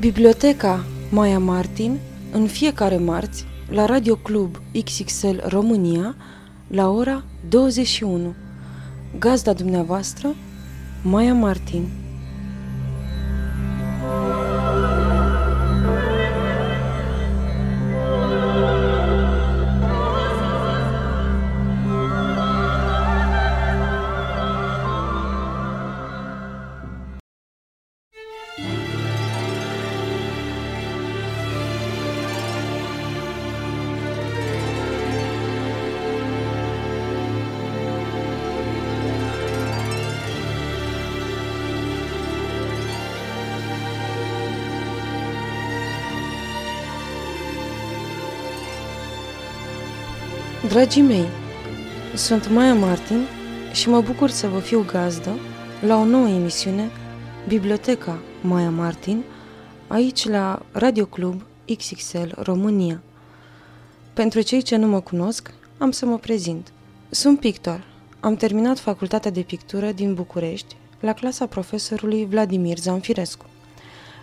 Biblioteca Maia Martin în fiecare marți la Radio Club XXL România la ora 21. Gazda dumneavoastră Maia Martin Dragii mei, sunt Maia Martin și mă bucur să vă fiu gazdă la o nouă emisiune Biblioteca Maia Martin aici la Radio Club XXL România. Pentru cei ce nu mă cunosc, am să mă prezint. Sunt pictor. Am terminat facultatea de pictură din București la clasa profesorului Vladimir Zanfirescu.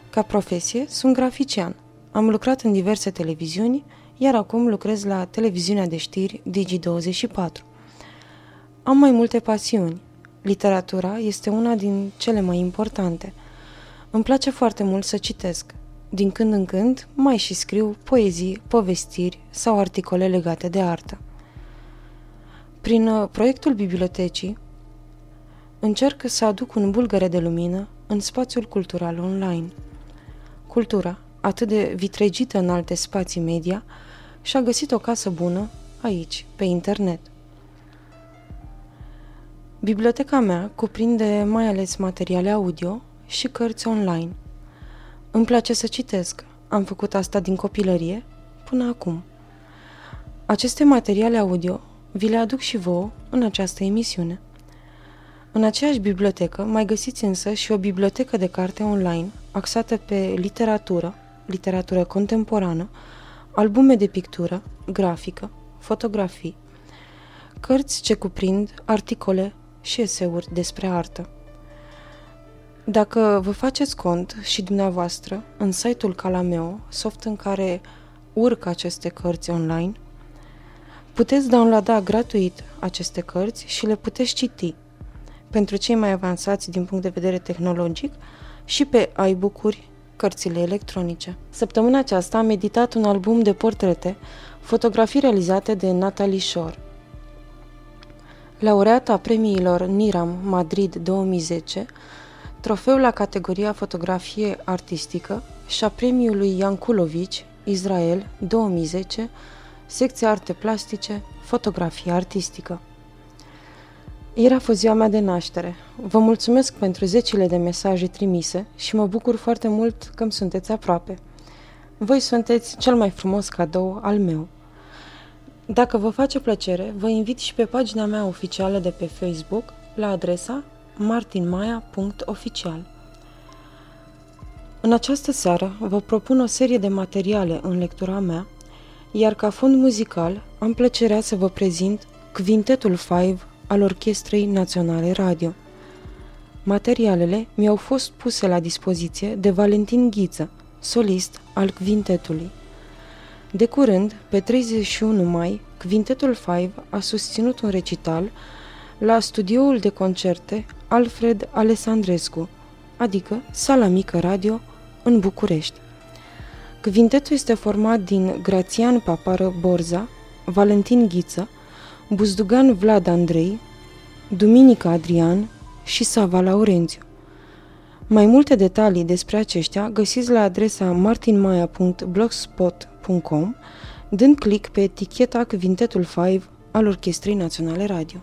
Ca profesie, sunt grafician. Am lucrat în diverse televiziuni iar acum lucrez la televiziunea de știri Digi24. Am mai multe pasiuni. Literatura este una din cele mai importante. Îmi place foarte mult să citesc. Din când în când mai și scriu poezii, povestiri sau articole legate de artă. Prin uh, proiectul bibliotecii încerc să aduc un bulgăre de lumină în spațiul cultural online. Cultura, atât de vitregită în alte spații media, și-a găsit o casă bună aici, pe internet. Biblioteca mea cuprinde mai ales materiale audio și cărți online. Îmi place să citesc. Am făcut asta din copilărie până acum. Aceste materiale audio vi le aduc și vouă în această emisiune. În aceeași bibliotecă mai găsiți însă și o bibliotecă de carte online axată pe literatură, literatură contemporană, albume de pictură, grafică, fotografii, cărți ce cuprind articole și eseuri despre artă. Dacă vă faceți cont și dumneavoastră în site-ul Calameo, soft în care urc aceste cărți online, puteți downloada gratuit aceste cărți și le puteți citi pentru cei mai avansați din punct de vedere tehnologic și pe iBook-uri cărțile electronice. Săptămâna aceasta am editat un album de portrete, fotografii realizate de Natalie Shore. Laureata premiilor NIRAM Madrid 2010, trofeul la categoria fotografie artistică și a premiului Yankulovici, Israel 2010, secția arte plastice, fotografie artistică. Ieri a fost ziua mea de naștere. Vă mulțumesc pentru zecile de mesaje trimise și mă bucur foarte mult că îmi sunteți aproape. Voi sunteți cel mai frumos cadou al meu. Dacă vă face plăcere, vă invit și pe pagina mea oficială de pe Facebook la adresa martinmaia.oficial. În această seară vă propun o serie de materiale în lectura mea, iar ca fond muzical am plăcerea să vă prezint Quintetul Five al Orchestrei Naționale Radio. Materialele mi-au fost puse la dispoziție de Valentin Ghiță, solist al quintetului. De curând, pe 31 mai, Quintetul Five a susținut un recital la studioul de concerte Alfred Alessandrescu, adică Sala Mică Radio, în București. Quintetul este format din Grațian Papară Borza, Valentin Ghiță, Buzdugan Vlad Andrei, Duminica Adrian și Sava Laurențiu. Mai multe detalii despre aceștia găsiți la adresa martinmaia.blogspot.com dând click pe eticheta Quintetul 5 al Orchestrei Naționale Radio.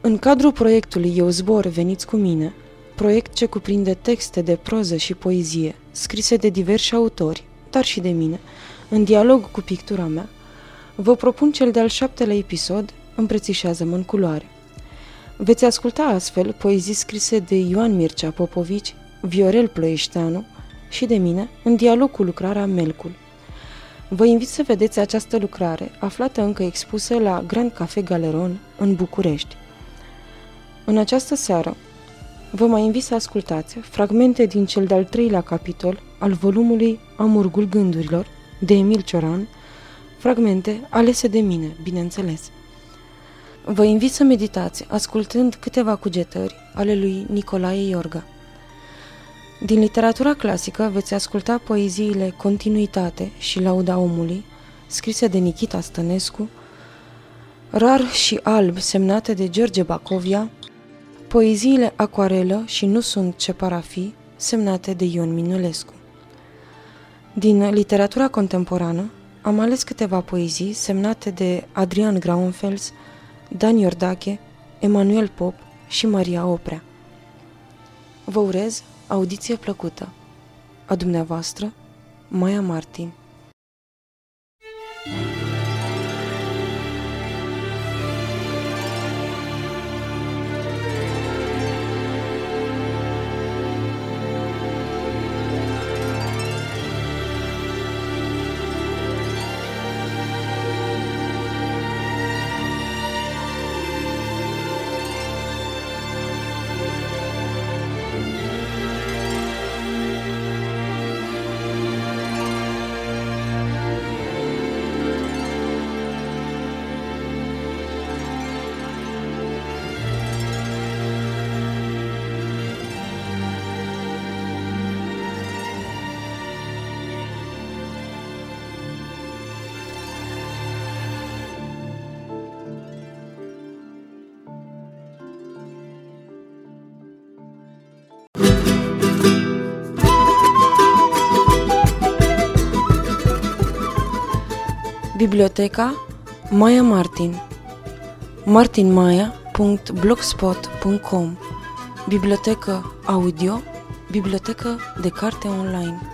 În cadrul proiectului Eu zbor, veniți cu mine, proiect ce cuprinde texte de proză și poezie, scrise de diversi autori, dar și de mine, în dialog cu pictura mea, vă propun cel de-al șaptelea episod Îmbrățișează-mă în culoare. Veți asculta astfel poezii scrise de Ioan Mircea Popovici, Viorel Ploieșteanu și de mine în dialog cu lucrarea Melcul. Vă invit să vedeți această lucrare, aflată încă expusă la Grand Cafe Galeron, în București. În această seară, vă mai invit să ascultați fragmente din cel de-al treilea capitol al volumului Amurgul gândurilor de Emil Cioran, fragmente alese de mine, bineînțeles. Vă invit să meditați ascultând câteva cugetări ale lui Nicolae Iorga. Din literatura clasică veți asculta poeziile Continuitate și Lauda omului, scrise de Nikita Stănescu, Rar și alb semnate de George Bacovia, poeziile Acoarelă și Nu sunt ce parafi, semnate de Ion Minulescu. Din literatura contemporană am ales câteva poezii semnate de Adrian Graunfels, Dan Iordache, Emanuel Pop și Maria Oprea. Vă urez audiție plăcută. A dumneavoastră, Maia Martin. Biblioteca Maya Martin. martinmaya.blogspot.com Bibliotecă audio Bibliotecă de carte online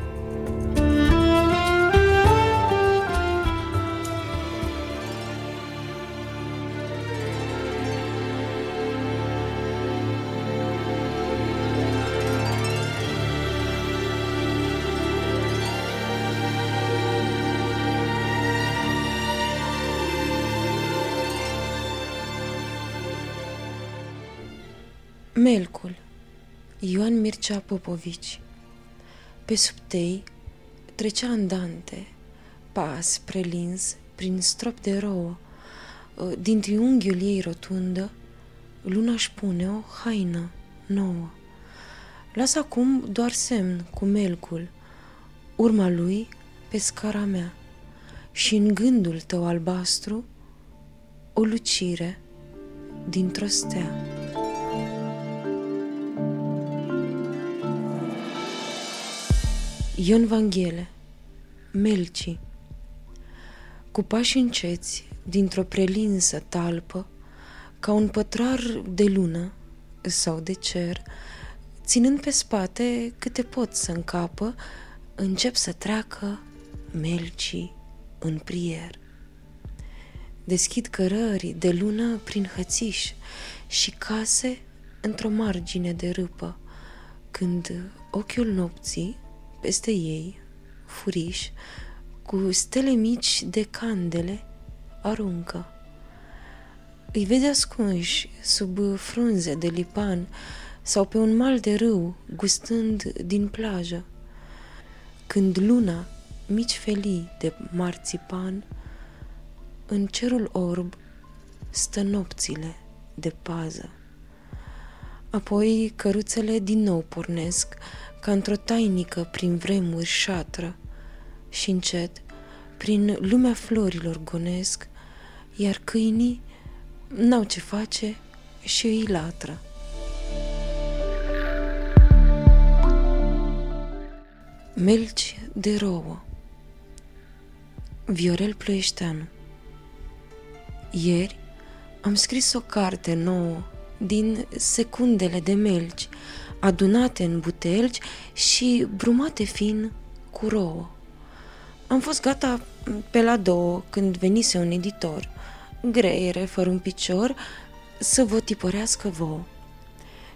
Melcul Ioan Mircea Popovici Pe subtei trecea andante, pas prelins prin strop de rouă. Din triunghiul ei rotundă, luna își pune o haină nouă. Las acum doar semn cu melcul, urma lui pe scara mea și în gândul tău albastru o lucire dintr-o stea. Ion Vanghele Melci Cu pași înceți, dintr-o prelinsă talpă, ca un pătrar de lună sau de cer, ținând pe spate câte pot să încapă, încep să treacă melcii în prier. Deschid cărări de lună prin hățiș și case într-o margine de râpă, când ochiul nopții peste ei, furiș, cu stele mici de candele, aruncă. Îi vede ascunși sub frunze de lipan sau pe un mal de râu, gustând din plajă. Când luna, mici felii de marțipan, în cerul orb stă nopțile de pază. Apoi căruțele din nou pornesc, ca într-o tainică prin vremuri șatră și încet, prin lumea florilor gonesc, iar câinii n-au ce face și îi latră. Melci de rouă. Viorel Ploieșteanu. Ieri am scris o carte nouă din secundele de melci adunate în butelgi și brumate fin cu rouă. Am fost gata pe la două, când venise un editor, greiere, fără un picior, să vă tipărească vouă.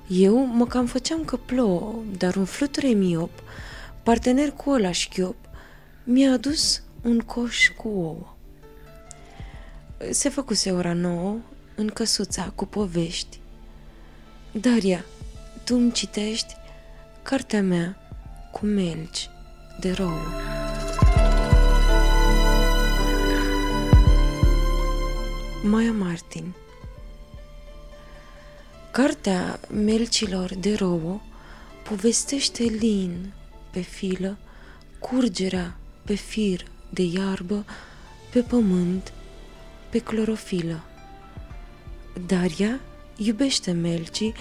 Eu mă cam făceam că plouă, dar un fluture miop, partener cu ăla șchiop, mi-a adus un coș cu ouă. Se făcuse ora nouă în căsuța cu povești. Daria, tu îmi citești cartea mea cu melci de rouă. Maia Martin Cartea melcilor de rouă povestește lin pe filă curgerea pe fir de iarbă, pe pământ, pe clorofilă. Daria iubește melcii,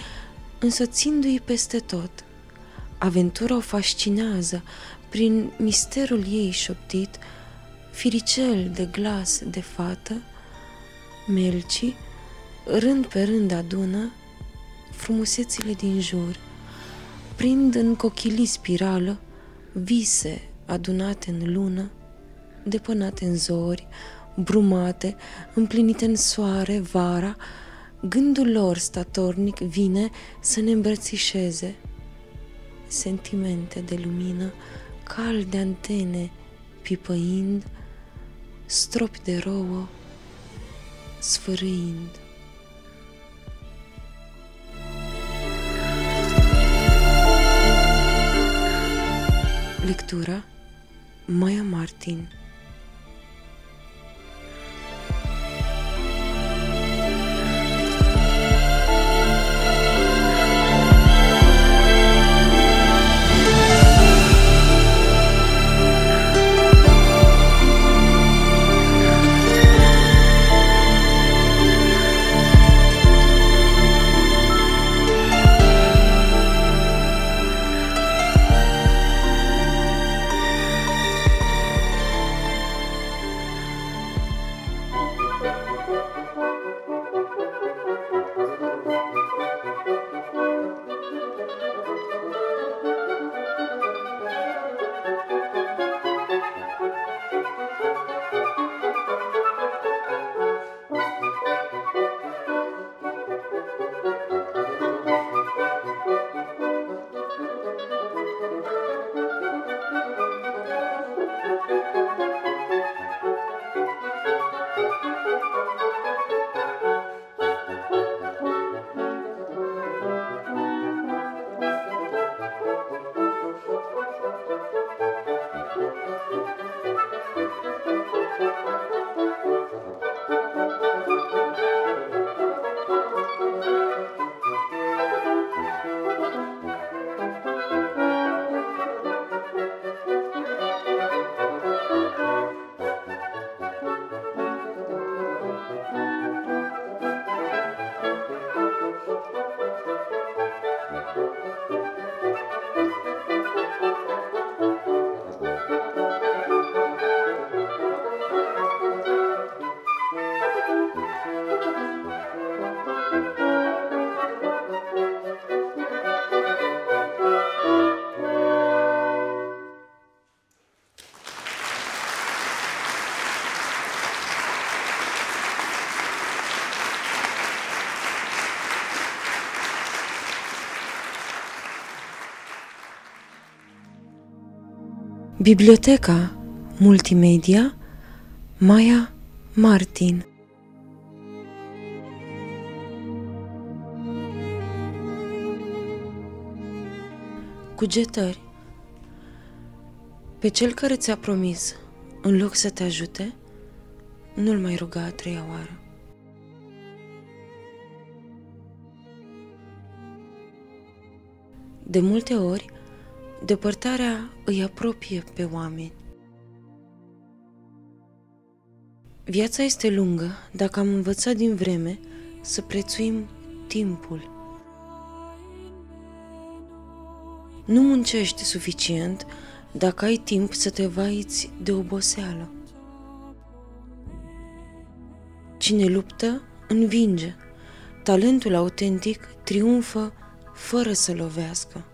însoțindu-i peste tot. Aventura o fascinează prin misterul ei șoptit, firicel de glas de fată, melcii, rând pe rând adună frumusețile din jur, prind în cochilii spirală vise adunate în lună, depănate în zori, brumate, împlinite în soare, vara, gândul lor statornic vine să ne îmbrățișeze. Sentimente de lumină, calde antene, pipăind, stropi de rouă, sfârâind. Lectura Maya Martin Biblioteca Multimedia Maya Martin Cugetări Pe cel care ți-a promis, în loc să te ajute, nu-l mai ruga a treia oară. De multe ori, Depărtarea îi apropie pe oameni. Viața este lungă dacă am învățat din vreme să prețuim timpul. Nu muncești suficient dacă ai timp să te vaiți de oboseală. Cine luptă, învinge. Talentul autentic triumfă fără să lovească.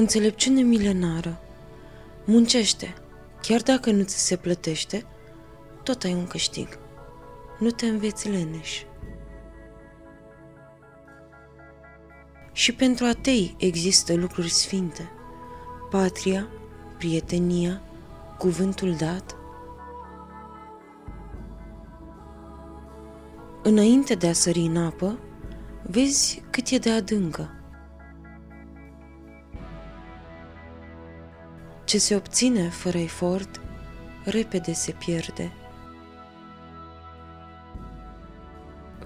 Înțelepciune milenară. Muncește, chiar dacă nu ți se plătește, tot ai un câștig. Nu te înveți leneș. Și pentru atei există lucruri sfinte. Patria, prietenia, cuvântul dat. Înainte de a sări în apă, vezi cât e de adâncă. Ce se obține fără efort, repede se pierde.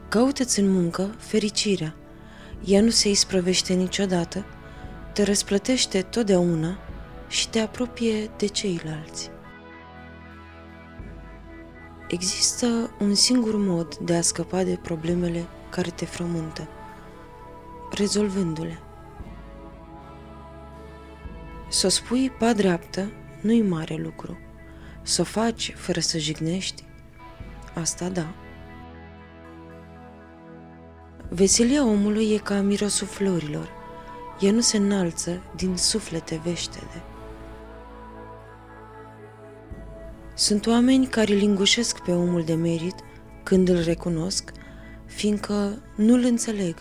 Caută-ți în muncă fericirea. Ea nu se isprăvește niciodată, te răsplătește totdeauna și te apropie de ceilalți. Există un singur mod de a scăpa de problemele care te frământă, rezolvându-le. Să o spui pa dreaptă nu-i mare lucru. Să o faci fără să jignești, asta da. Veselia omului e ca mirosul florilor. Ea nu se înalță din suflete veștede. Sunt oameni care lingușesc pe omul de merit când îl recunosc, fiindcă nu-l înțeleg.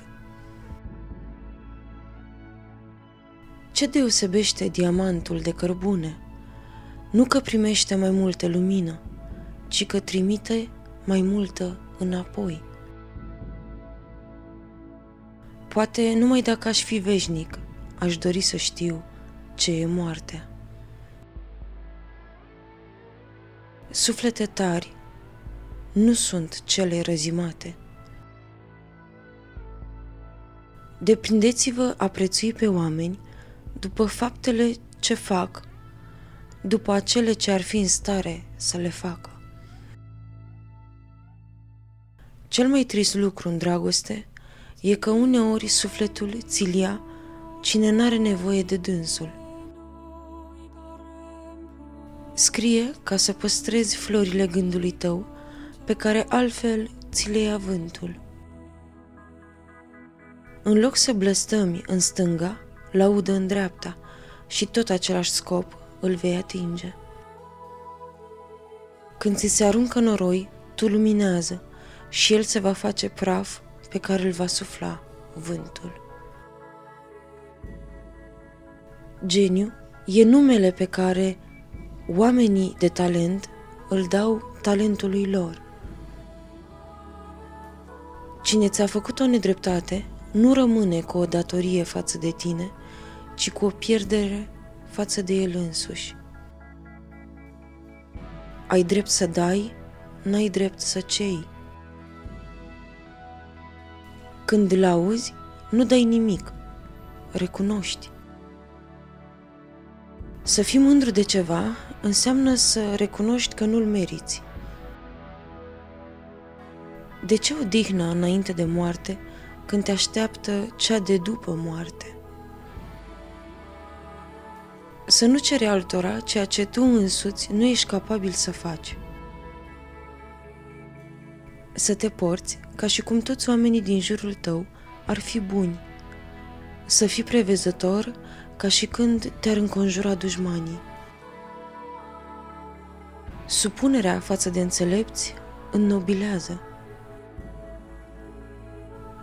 Ce deosebește diamantul de cărbune? Nu că primește mai multă lumină, ci că trimite mai multă înapoi. Poate numai dacă aș fi veșnic, aș dori să știu ce e moartea. Suflete tari nu sunt cele răzimate. Deprindeți-vă a prețui pe oameni după faptele ce fac, după acele ce ar fi în stare să le facă. Cel mai trist lucru în dragoste e că uneori sufletul ți ia cine n-are nevoie de dânsul. Scrie ca să păstrezi florile gândului tău, pe care altfel ți le ia vântul. În loc să blăstămi în stânga, laudă în dreapta și tot același scop îl vei atinge. Când ți se aruncă noroi, tu luminează și el se va face praf pe care îl va sufla vântul. Geniu e numele pe care oamenii de talent îl dau talentului lor. Cine ți-a făcut o nedreptate nu rămâne cu o datorie față de tine, ci cu o pierdere față de el însuși. Ai drept să dai, n-ai drept să cei. Când îl auzi, nu dai nimic, recunoști. Să fii mândru de ceva înseamnă să recunoști că nu-l meriți. De ce odihna înainte de moarte când te așteaptă cea de după moarte? Să nu cere altora ceea ce tu însuți nu ești capabil să faci. Să te porți ca și cum toți oamenii din jurul tău ar fi buni. Să fii prevezător ca și când te-ar înconjura dușmanii. Supunerea față de înțelepți înnobilează.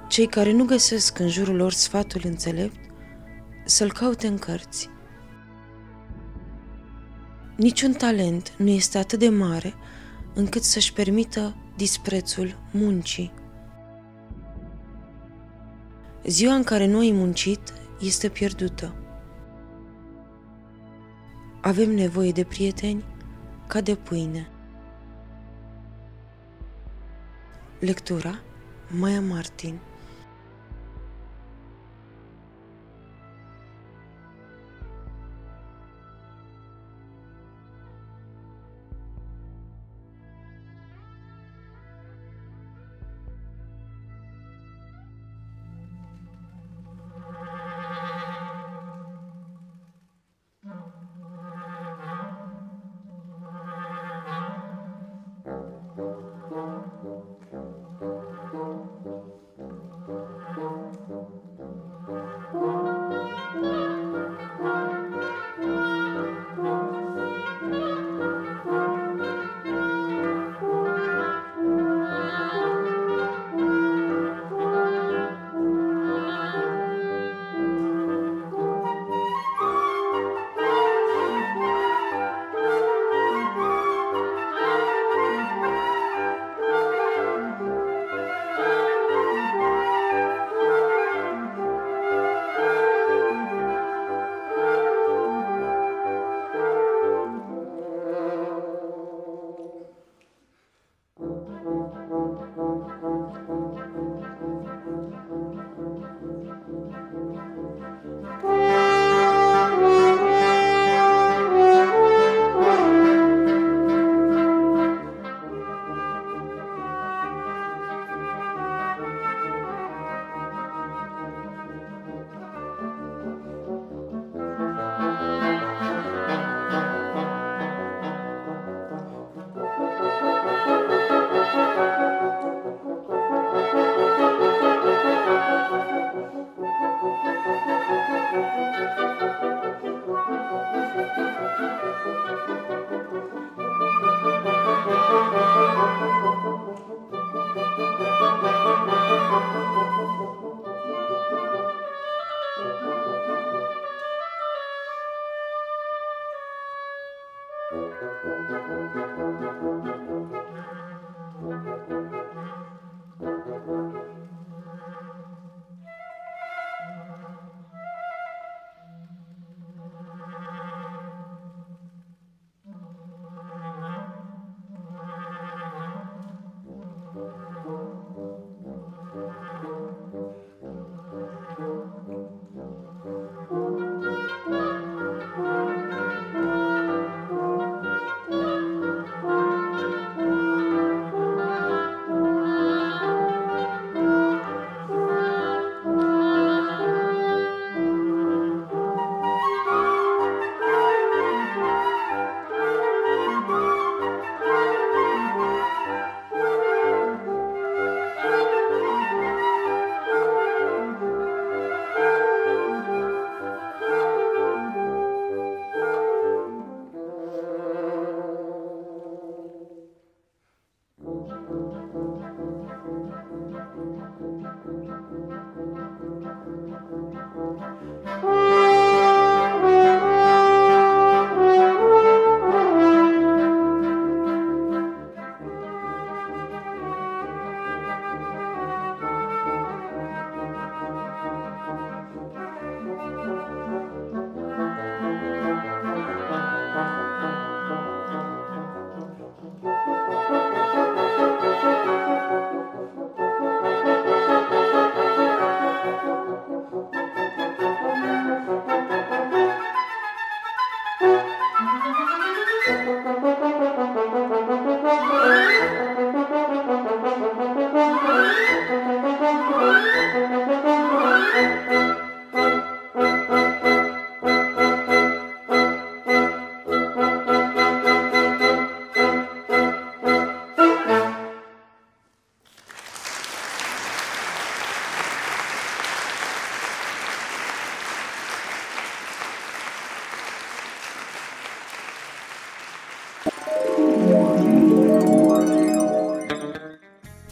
Cei care nu găsesc în jurul lor sfatul înțelept, să-l caute în cărți. Niciun talent nu este atât de mare încât să-și permită disprețul muncii. Ziua în care nu ai muncit este pierdută. Avem nevoie de prieteni ca de pâine. Lectura Maya Martin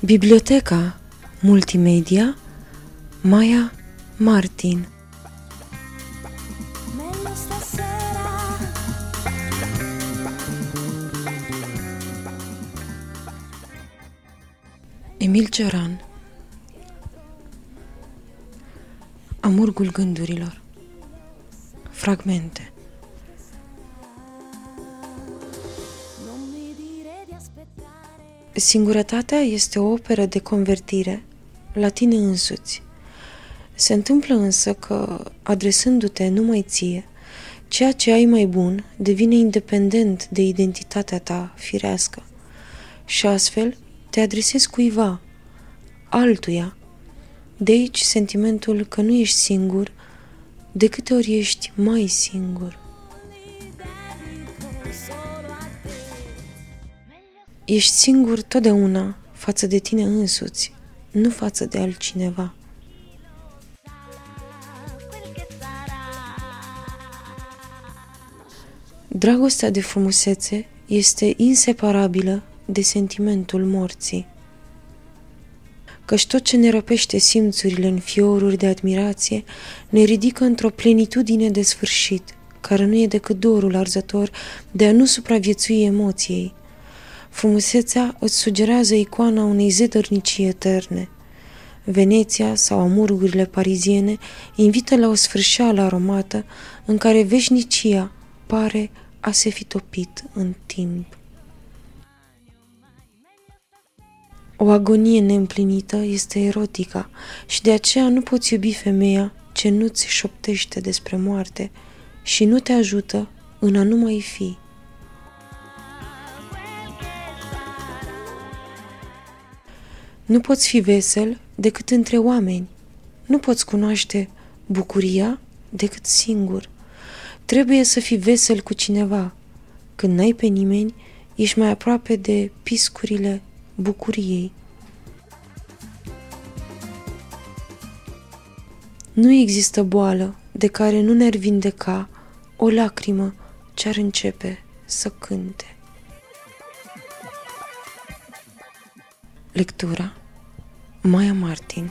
Biblioteca Multimedia Maya Martin. Emil Cioran Amurgul gândurilor. Fragmente Singurătatea este o operă de convertire la tine însuți. Se întâmplă însă că, adresându-te numai ție, ceea ce ai mai bun devine independent de identitatea ta firească și astfel te adresezi cuiva, altuia. De aici sentimentul că nu ești singur, de câte ori ești mai singur. Ești singur totdeauna față de tine însuți, nu față de altcineva. Dragostea de frumusețe este inseparabilă de sentimentul morții. Căci tot ce ne răpește simțurile în fioruri de admirație ne ridică într-o plenitudine de sfârșit, care nu e decât dorul arzător de a nu supraviețui emoției, Frumusețea îți sugerează icoana unei zedărnicii eterne. Veneția sau amurgurile pariziene invită la o sfârșeală aromată în care veșnicia pare a se fi topit în timp. O agonie neîmplinită este erotica și de aceea nu poți iubi femeia ce nu-ți șoptește despre moarte și nu te ajută în a nu mai fi. Nu poți fi vesel decât între oameni. Nu poți cunoaște bucuria decât singur. Trebuie să fii vesel cu cineva. Când n-ai pe nimeni, ești mai aproape de piscurile bucuriei. Nu există boală de care nu ne-ar vindeca o lacrimă ce ar începe să cânte. Lectura Maya Martin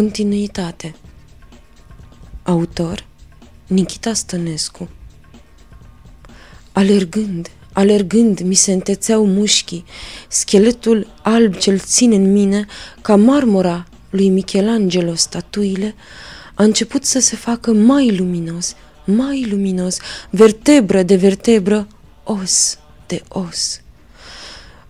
Continuitate. Autor Nikita Stănescu. Alergând, alergând, mi se întețeau mușchii, scheletul alb ce-l ține în mine, ca marmura lui Michelangelo statuile, a început să se facă mai luminos, mai luminos, vertebră de vertebră, os de os.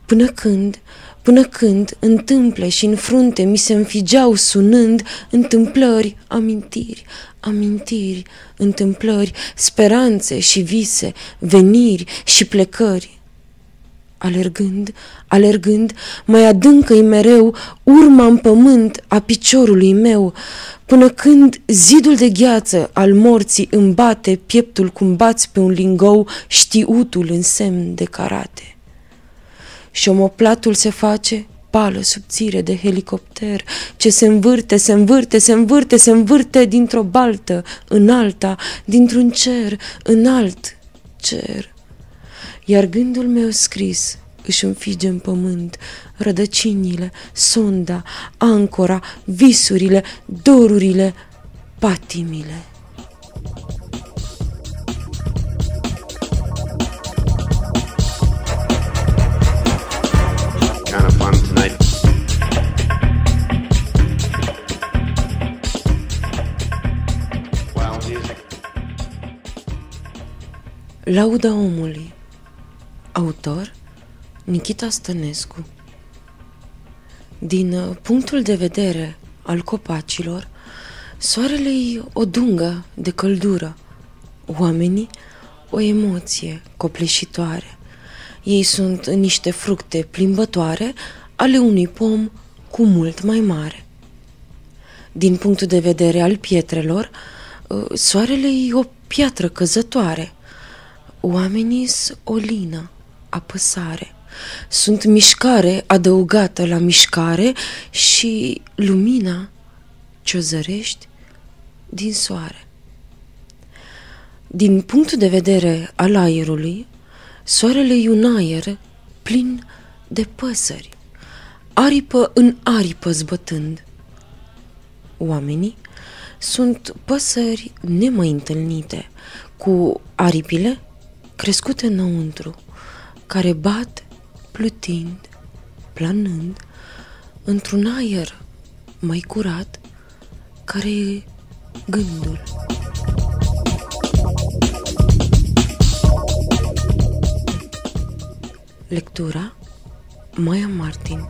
Până când, până când întâmple și în frunte mi se înfigeau sunând întâmplări, amintiri, amintiri, întâmplări, speranțe și vise, veniri și plecări. Alergând, alergând, mai adâncă-i mereu urma în pământ a piciorului meu, până când zidul de gheață al morții îmi bate pieptul cum bați pe un lingou știutul în semn de karate și omoplatul se face pală subțire de helicopter, ce se învârte, se învârte, se învârte, se învârte dintr-o baltă în alta, dintr-un cer în alt cer. Iar gândul meu scris își înfige în pământ rădăcinile, sonda, ancora, visurile, dorurile, patimile. Lauda omului Autor Nikita Stănescu Din uh, punctul de vedere al copacilor, soarele e o dungă de căldură, oamenii o emoție copleșitoare. Ei sunt niște fructe plimbătoare ale unui pom cu mult mai mare. Din punctul de vedere al pietrelor, uh, soarele e o piatră căzătoare – Oamenii sunt o lină, apăsare. Sunt mișcare adăugată la mișcare și lumina ce-o zărești din soare. Din punctul de vedere al aerului, soarele e un aer plin de păsări, aripă în aripă zbătând. Oamenii sunt păsări nemai întâlnite, cu aripile crescute înăuntru, care bat plutind, planând, într-un aer mai curat, care e gândul. Lectura Maya Martin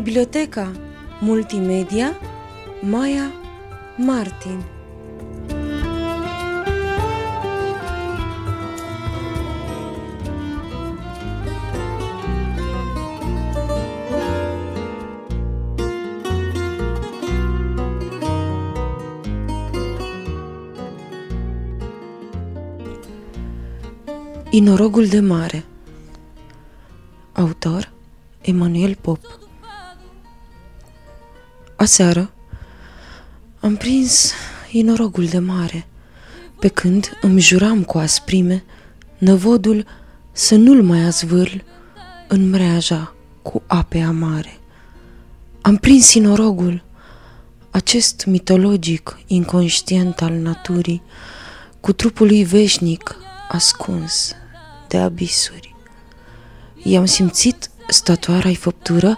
Biblioteca Multimedia Maya Martin. Inorogul de mare. Autor Emanuel Pop Aseară am prins inorogul de mare, pe când îmi juram cu asprime năvodul să nu-l mai azvârl în mreaja cu ape amare. Am prins inorogul, acest mitologic inconștient al naturii, cu trupul lui veșnic ascuns de abisuri. I-am simțit statuara-i făptură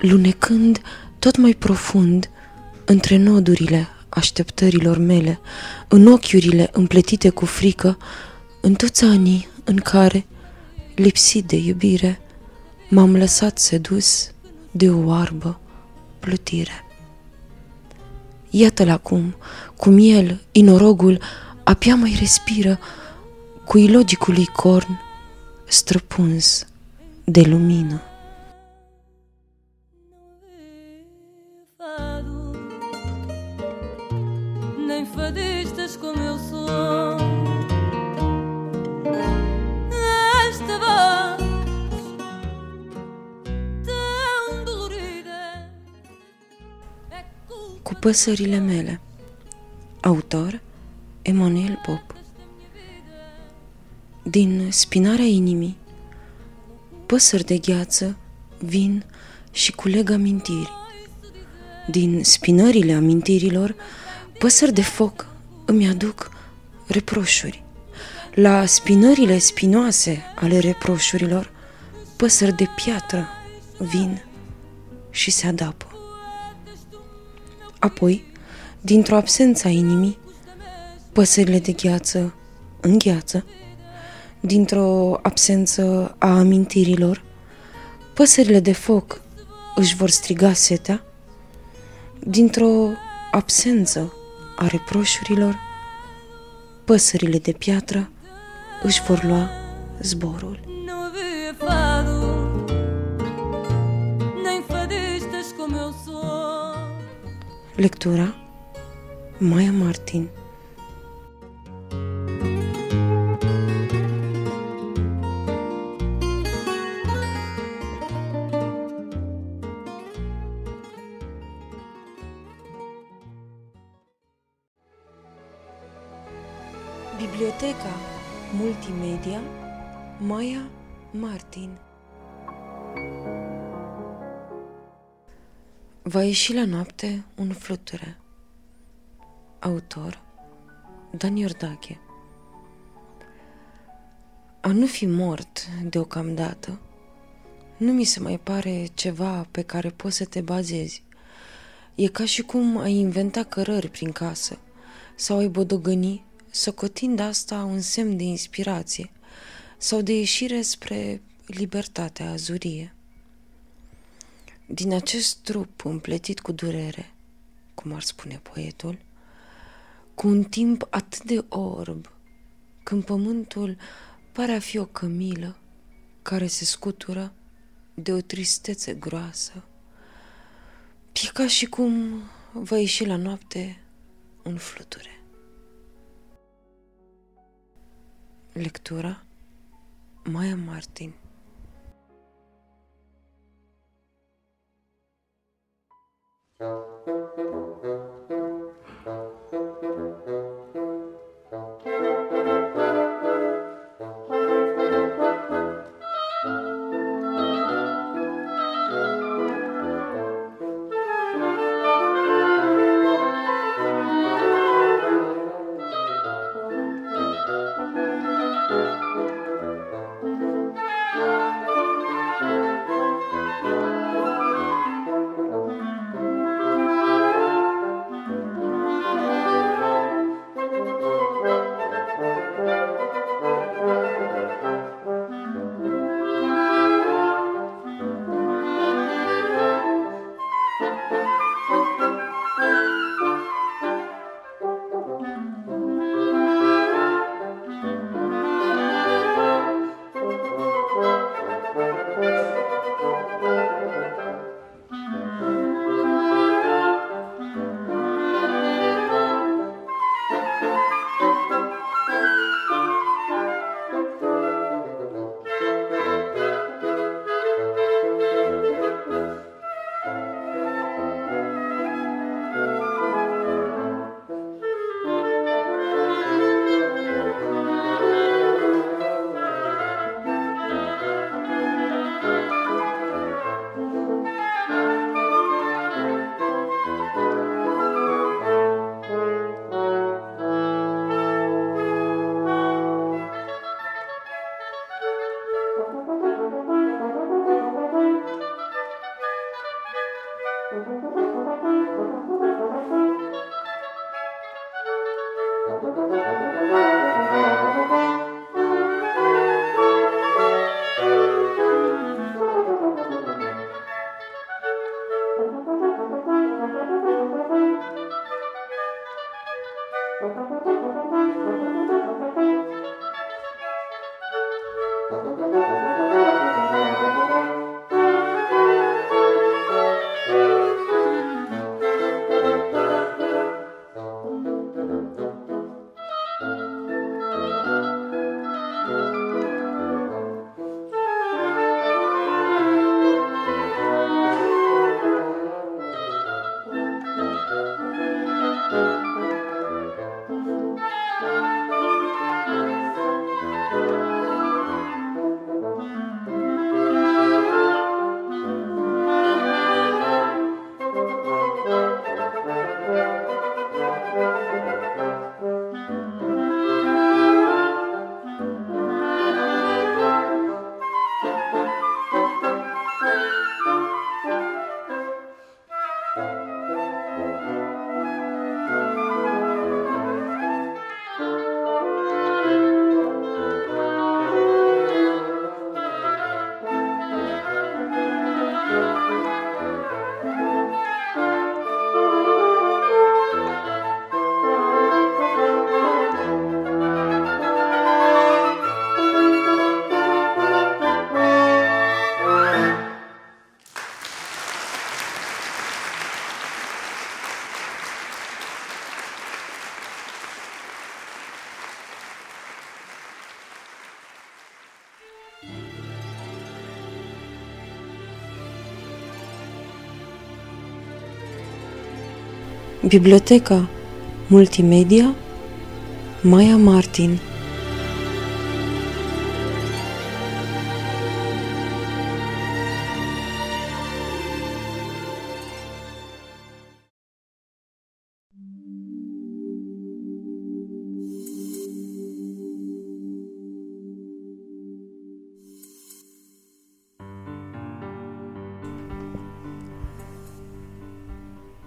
lunecând tot mai profund între nodurile așteptărilor mele, în ochiurile împletite cu frică, în toți anii în care, lipsit de iubire, m-am lăsat sedus de o oarbă plutire. Iată-l acum, cum el, inorogul, abia mai respiră, cu ilogicului corn străpuns de lumină. Fadistas como eu sou. Esta voz tão dolorida é culpa Cu păsările mele. Autor Emanuel Pop. Din spinarea inimii Păsări de gheață vin și culeg amintiri. Din spinările amintirilor Păsări de foc îmi aduc reproșuri. La spinările spinoase ale reproșurilor Păsări de piatră vin și se adapă. Apoi, dintr-o absență a inimii, păsările de gheață îngheață, dintr-o absență a amintirilor, păsările de foc își vor striga setea, dintr-o absență a reproșurilor, păsările de piatră își vor lua zborul. não havia fado, nem fadistas como eu sou. Lectura Maia Martin Biblioteca Multimedia Maia Martin Va ieși la noapte un fluture. Autor Dan Iordache A nu fi mort deocamdată nu mi se mai pare ceva pe care poți să te bazezi. E ca și cum ai inventa cărări prin casă sau ai bodogăni, socotind asta un semn de inspirație sau de ieșire spre libertatea azurie. Din acest trup împletit cu durere, cum ar spune poetul, cu un timp atât de orb, când pământul pare a fi o cămilă care se scutură de o tristețe groasă. E ca și cum va ieși la noapte un fluture. Lectura Maya Martin. Biblioteca Multimedia Maya Martin.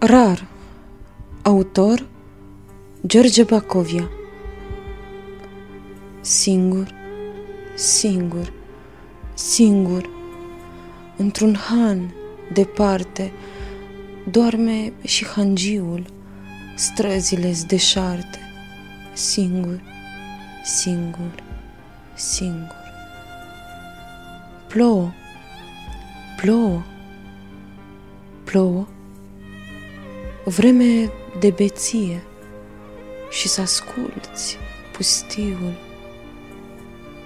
Rar Autor George Bacovia. Singur, singur, singur. Într-un han departe Doarme și hangiul Străzile deșarte. Singur, singur, singur. Plouă, plouă, plouă. Vreme de beție și să asculți pustiul.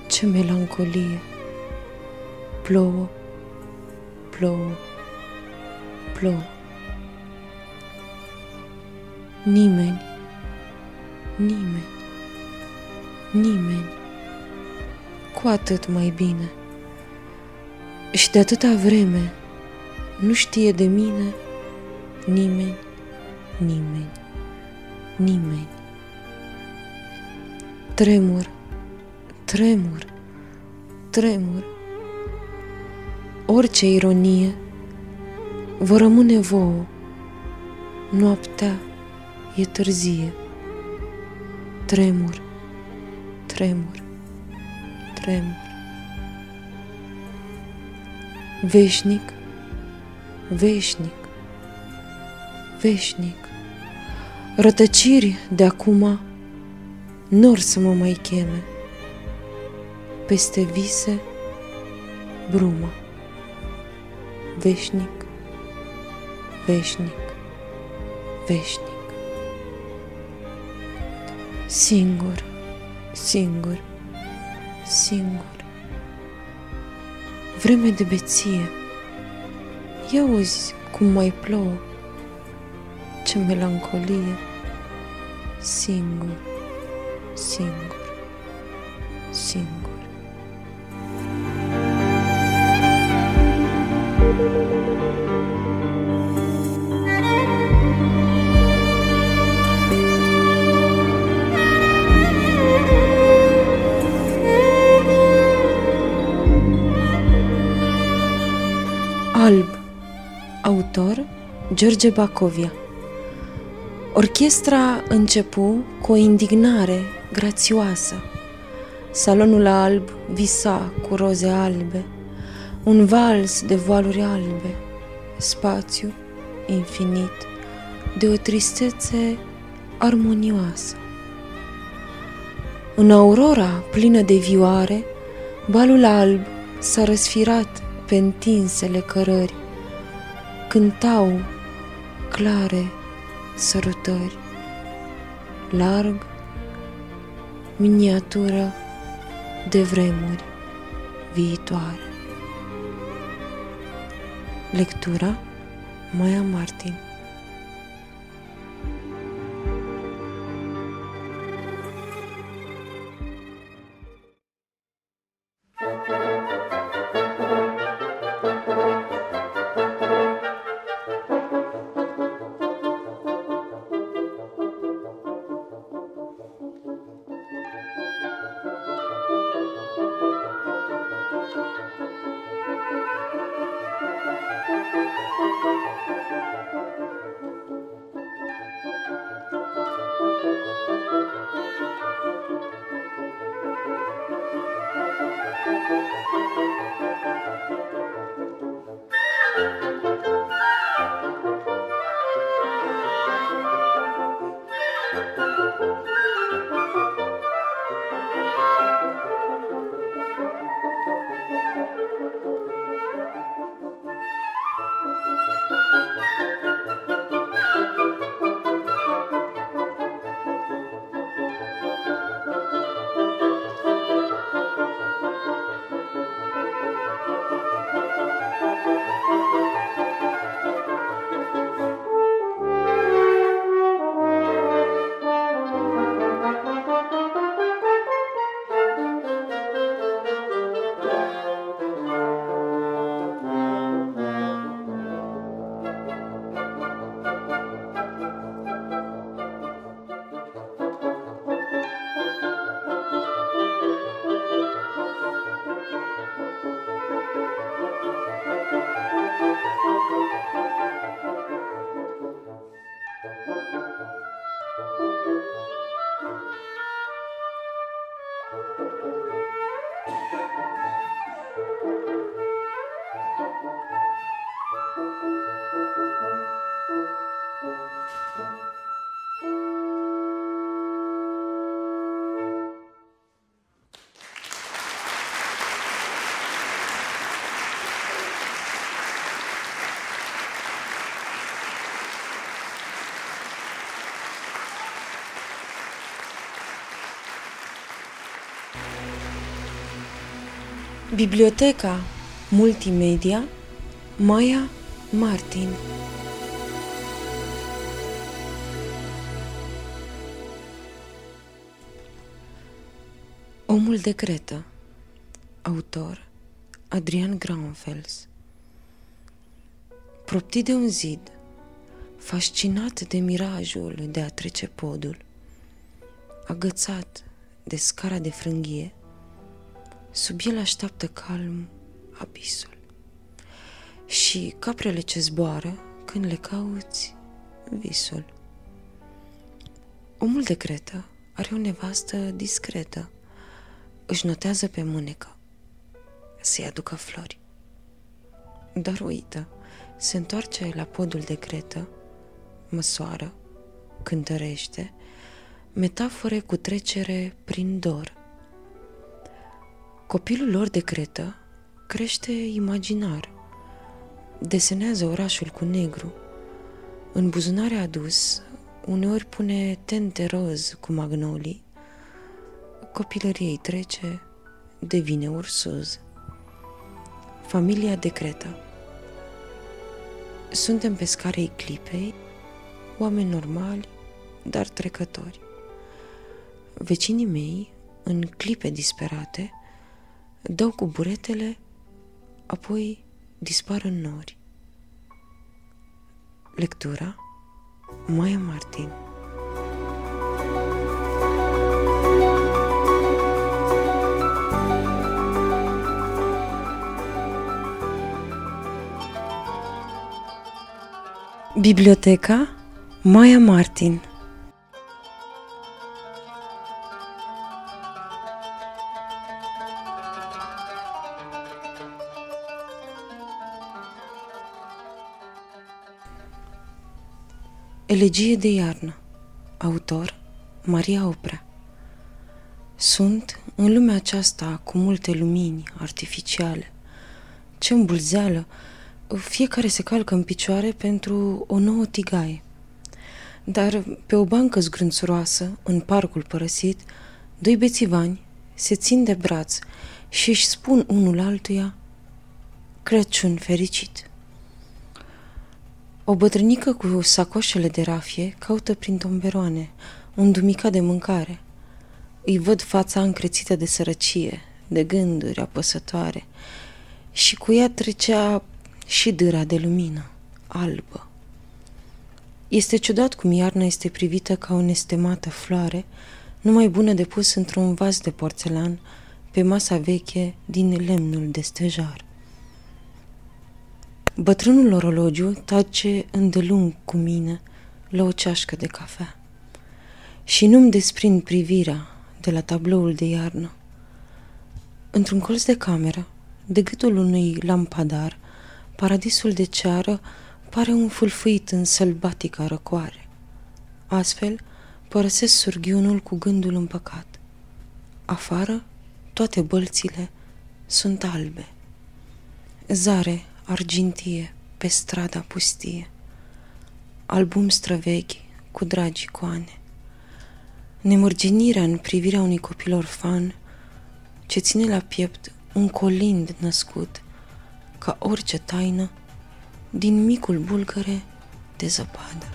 Ce melancolie! Plouă, plouă, plouă. Nimeni, nimeni, nimeni, cu atât mai bine. Și de atâta vreme nu știe de mine nimeni nimeni, nimeni. Tremur, tremur, tremur. Orice ironie vă rămâne vouă. Noaptea e târzie. Tremur, tremur, tremur. Veșnic, veșnic, veșnic. Rătăciri de acum nor să mă mai cheme. Peste vise, brumă. Veșnic, veșnic, veșnic. Singur, singur, singur. Vreme de beție. Ia uzi cum mai plouă ce melancolie, singur, singur, singur. Alb Autor George Bacovia Orchestra începu cu o indignare grațioasă. Salonul alb visa cu roze albe, un vals de voaluri albe, spațiu infinit de o tristețe armonioasă. În aurora plină de vioare, balul alb s-a răsfirat pe întinsele cărări. Cântau clare sărutări, larg, miniatură de vremuri viitoare. Lectura Maya Martin Biblioteca Multimedia Maya Martin. Omul de Cretă. Autor Adrian Graunfels. Proptit de un zid Fascinat de mirajul de a trece podul Agățat de scara de frânghie Sub el așteaptă calm abisul. Și caprele ce zboară când le cauți visul. Omul de cretă are o nevastă discretă. Își notează pe mânecă. Să-i aducă flori. Dar uită Se întoarce la podul de cretă Măsoară Cântărește Metafore cu trecere prin dor Copilul lor de cretă crește imaginar. Desenează orașul cu negru. În buzunare adus, uneori pune tente roz cu magnolii. Copilăriei trece, devine ursuz. Familia de cretă Suntem pe scarei clipei, oameni normali, dar trecători. Vecinii mei, în clipe disperate, dau cu buretele, apoi dispar în nori. Lectura Maia Martin Biblioteca Maia Martin Elegie de iarnă Autor Maria Oprea Sunt în lumea aceasta cu multe lumini artificiale. Ce îmbulzeală! Fiecare se calcă în picioare pentru o nouă tigaie. Dar pe o bancă zgrânțuroasă, în parcul părăsit, doi bețivani se țin de braț și își spun unul altuia Crăciun fericit! O bătrânică cu sacoșele de rafie caută prin tomberoane un dumica de mâncare. Îi văd fața încrețită de sărăcie, de gânduri apăsătoare și cu ea trecea și dâra de lumină, albă. Este ciudat cum iarna este privită ca o nestemată floare, numai bună de pus într-un vas de porțelan pe masa veche din lemnul de stejar. Bătrânul orologiu tace îndelung cu mine la o ceașcă de cafea și nu-mi desprind privirea de la tabloul de iarnă. Într-un colț de cameră, de gâtul unui lampadar, paradisul de ceară pare un fulfuit în sălbatica răcoare. Astfel, părăsesc surghiunul cu gândul împăcat. Afară, toate bălțile sunt albe. Zare argintie pe strada pustie, album străvechi cu dragi icoane, nemărginirea în privirea unui copil orfan ce ține la piept un colind născut ca orice taină din micul bulgăre de zăpadă.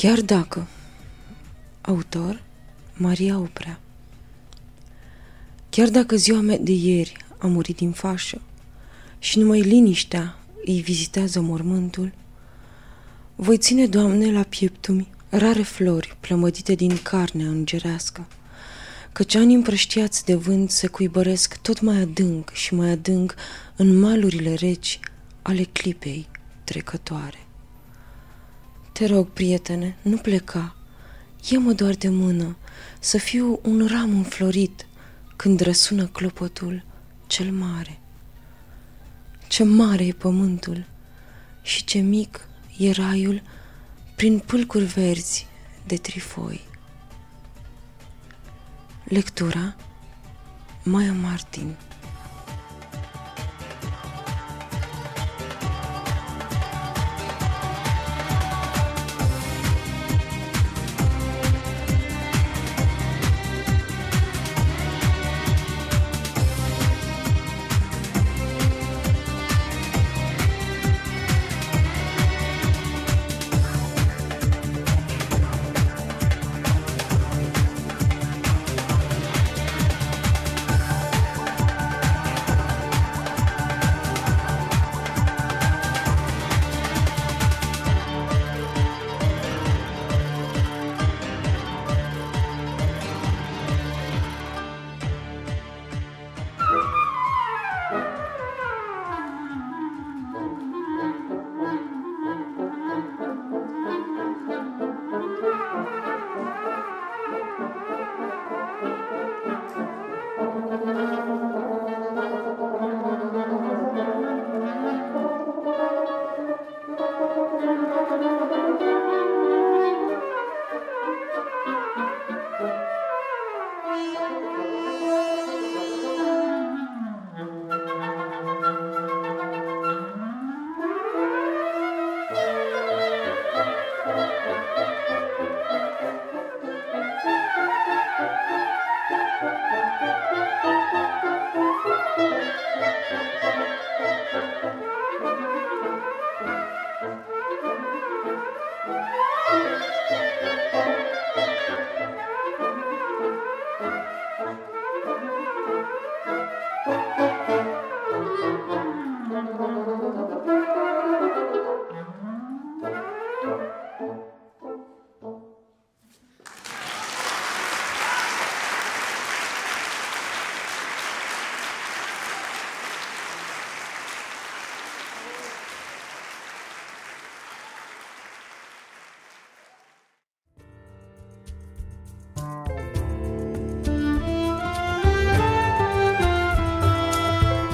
Chiar dacă Autor Maria Oprea Chiar dacă ziua mea de ieri a murit din fașă și numai liniștea îi vizitează mormântul, voi ține, Doamne, la pieptul rare flori plămădite din carnea îngerească, căci ani împrăștiați de vânt se cuibăresc tot mai adânc și mai adânc în malurile reci ale clipei trecătoare. Te rog, prietene, nu pleca. Ia-mă doar de mână, să fiu un ram înflorit când răsună clopotul cel mare. Ce mare e pământul și ce mic e raiul prin pâlcuri verzi de trifoi. Lectura Maya Martin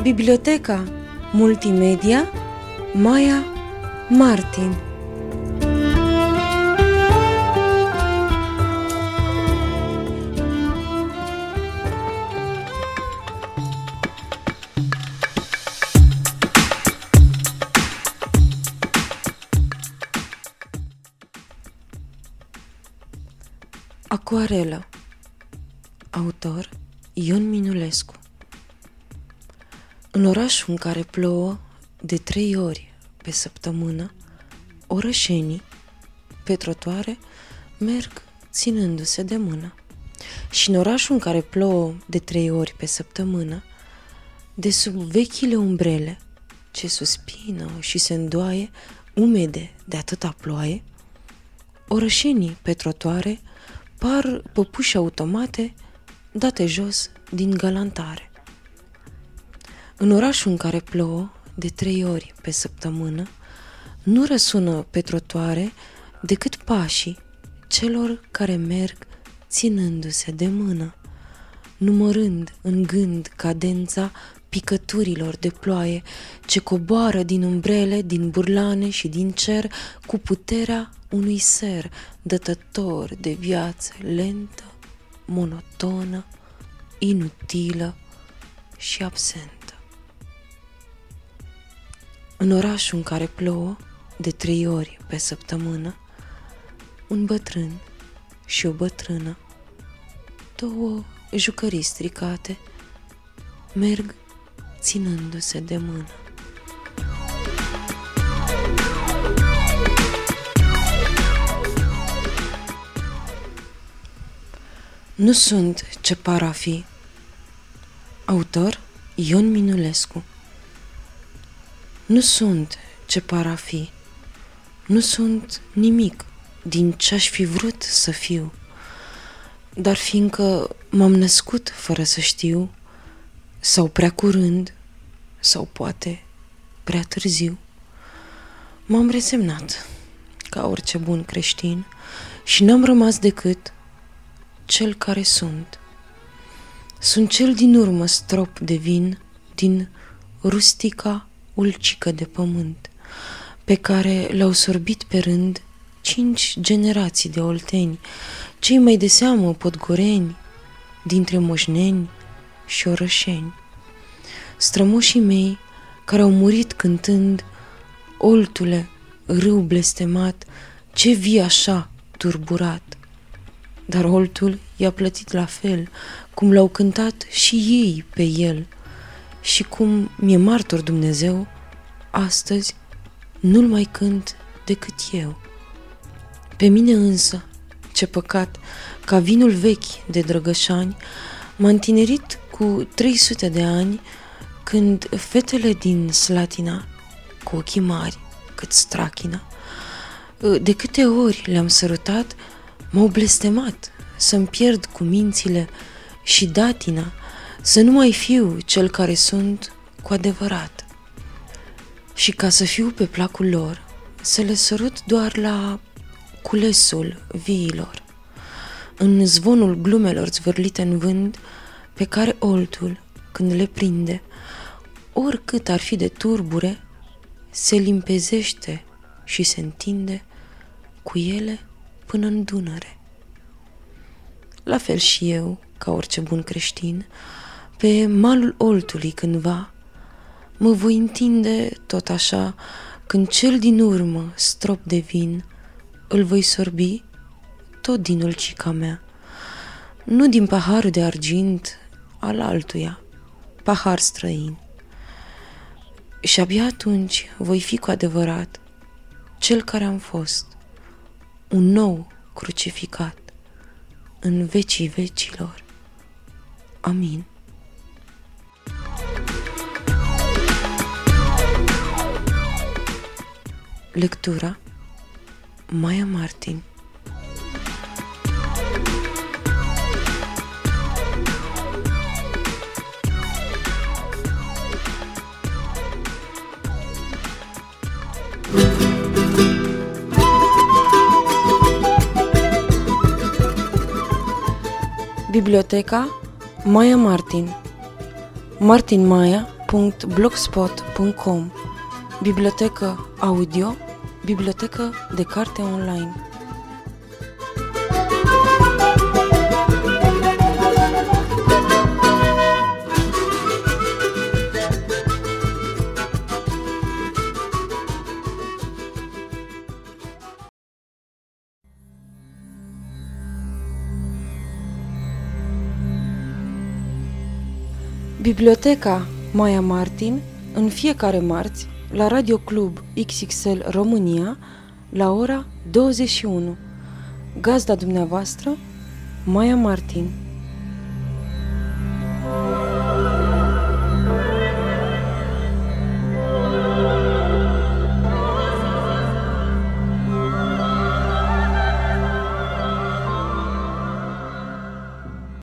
Biblioteca Multimedia Maya Martin. Acuarelă. Autor orașul în care plouă de trei ori pe săptămână, orășenii pe trotuare merg ținându-se de mână. Și în orașul în care plouă de trei ori pe săptămână, de sub vechile umbrele ce suspină și se îndoaie, umede de atâta ploaie, orășenii pe trotuare par păpuși automate date jos din galantare. În orașul în care plouă de trei ori pe săptămână, nu răsună pe trotuare decât pașii celor care merg ținându-se de mână, numărând în gând cadența picăturilor de ploaie ce coboară din umbrele, din burlane și din cer cu puterea unui ser dătător de viață lentă, monotonă, inutilă și absentă. În orașul în care plouă de trei ori pe săptămână, un bătrân și o bătrână, două jucării stricate, merg ținându-se de mână. Nu sunt ce par a fi. Autor Ion Minulescu Nu sunt ce par a fi. Nu sunt nimic din ce aș fi vrut să fiu. Dar fiindcă m-am născut fără să știu, sau prea curând, sau poate prea târziu, m-am resemnat ca orice bun creștin și n-am rămas decât cel care sunt. Sunt cel din urmă strop de vin din rustica ulcică de pământ, pe care l-au sorbit pe rând cinci generații de olteni, cei mai de seamă podgoreni, dintre moșneni și orășeni. Strămoșii mei, care au murit cântând, Oltule, râu blestemat, ce vii așa, turburat dar oltul i-a plătit la fel, cum l-au cântat și ei pe el. Și cum mi-e martor Dumnezeu, astăzi nu-l mai cânt decât eu. Pe mine însă, ce păcat, ca vinul vechi de drăgășani, m-a întinerit cu 300 de ani, când fetele din Slatina, cu ochii mari, cât strachina, de câte ori le-am sărutat, M-au blestemat să-mi pierd cu mințile și datina, să nu mai fiu cel care sunt cu adevărat. Și ca să fiu pe placul lor, să le sărut doar la culesul viilor, în zvonul glumelor zvârlite în vânt, pe care oltul, când le prinde, oricât ar fi de turbure, se limpezește și se întinde cu ele până în Dunăre. La fel și eu, ca orice bun creștin, pe malul Oltului cândva, mă voi întinde tot așa când cel din urmă strop de vin îl voi sorbi tot din ulcica mea, nu din paharul de argint al altuia, pahar străin. Și abia atunci voi fi cu adevărat cel care am fost, un nou crucificat în vecii vecilor. Amin. Lectura Maya Martin. Biblioteca Maya Martin. Martinmaya.ro www.blogspot.com Bibliotecă audio, bibliotecă de carte online. Biblioteca Maia Martin în fiecare marți la Radio Club XXL România la ora 21. Gazda dumneavoastră Maia Martin